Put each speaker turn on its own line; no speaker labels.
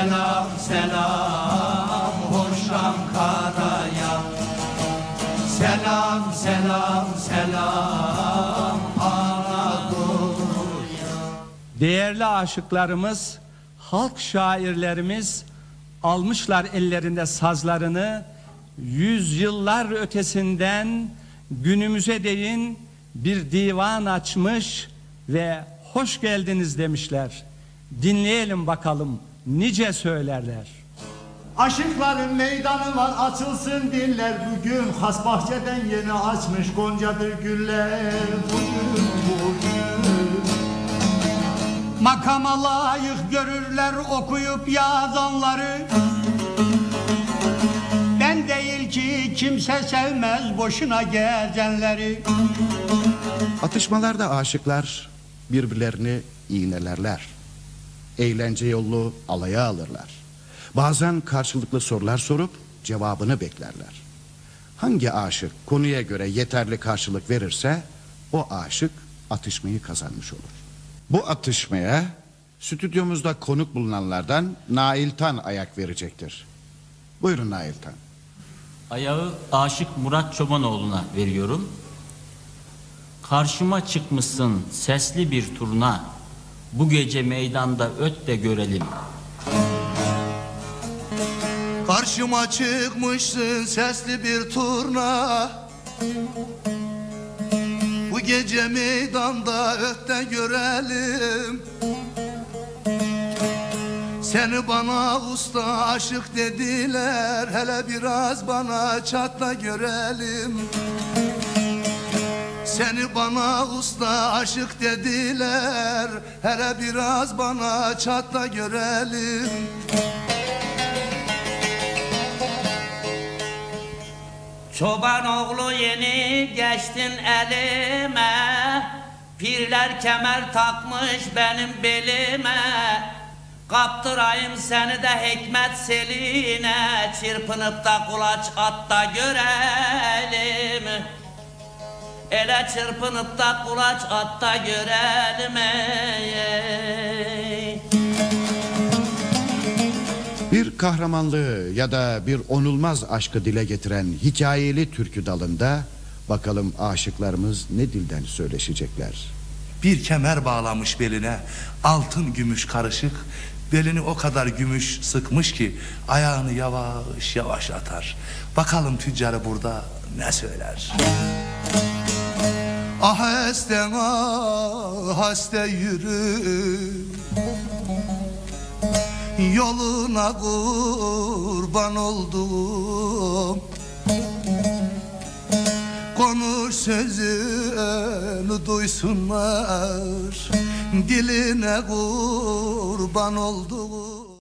selam selam hoş Ankara'ya Selam selam selam Anadolu'ya.
Değerli aşıklarımız, halk şairlerimiz almışlar ellerinde sazlarını. Yüzyıllar ötesinden günümüze değin bir divan açmış ve hoş geldiniz demişler. Dinleyelim bakalım nice söylerler.
Aşıkların meydanı var açılsın diller. Bugün Has bahçeden yeni açmış goncadır güller. Bugün bugün.
Makama layık görürler okuyup yazanları Ben değil ki kimse sevmez boşuna gezenleri
Atışmalarda aşıklar birbirlerini iğnelerler. Eğlence yollu alaya alırlar. Bazen karşılıklı sorular sorup cevabını beklerler. Hangi aşık konuya göre yeterli karşılık verirse o aşık atışmayı kazanmış olur. Bu atışmaya stüdyomuzda konuk bulunanlardan Nail Tan ayak verecektir. Buyurun Nail Tan.
Ayağı Aşık Murat Çobanoğlu'na veriyorum. Karşıma çıkmışsın sesli bir turna. Bu gece meydanda öt de görelim.
Karşıma çıkmışsın sesli bir turna. Bu gece meydanda ötte görelim. Seni bana usta aşık dediler. Hele biraz bana çatla görelim Seni bana usta aşık dediler. Hele biraz bana çatla görelim.
Çoban oğlu yeni geçtin elime. Pirler kemer takmış benim belime. Kaptırayım seni de hikmet seline. Çırpınıp da kulaç at da görelim Ele çırpınıp da kulaç at da görelim ey.
Bir kahramanlığı ya da bir onulmaz aşkı dile getiren hikayeli türkü dalında bakalım aşıklarımız ne dilden söyleşecekler.
Bir kemer bağlamış beline altın gümüş karışık belini o kadar gümüş sıkmış ki ayağını yavaş yavaş atar. Bakalım tüccarı burada ne söyler? Ah esten ah yürü. Yoluna kurban oldum. Konuş sözünü duysunlar. Diline kurban oldum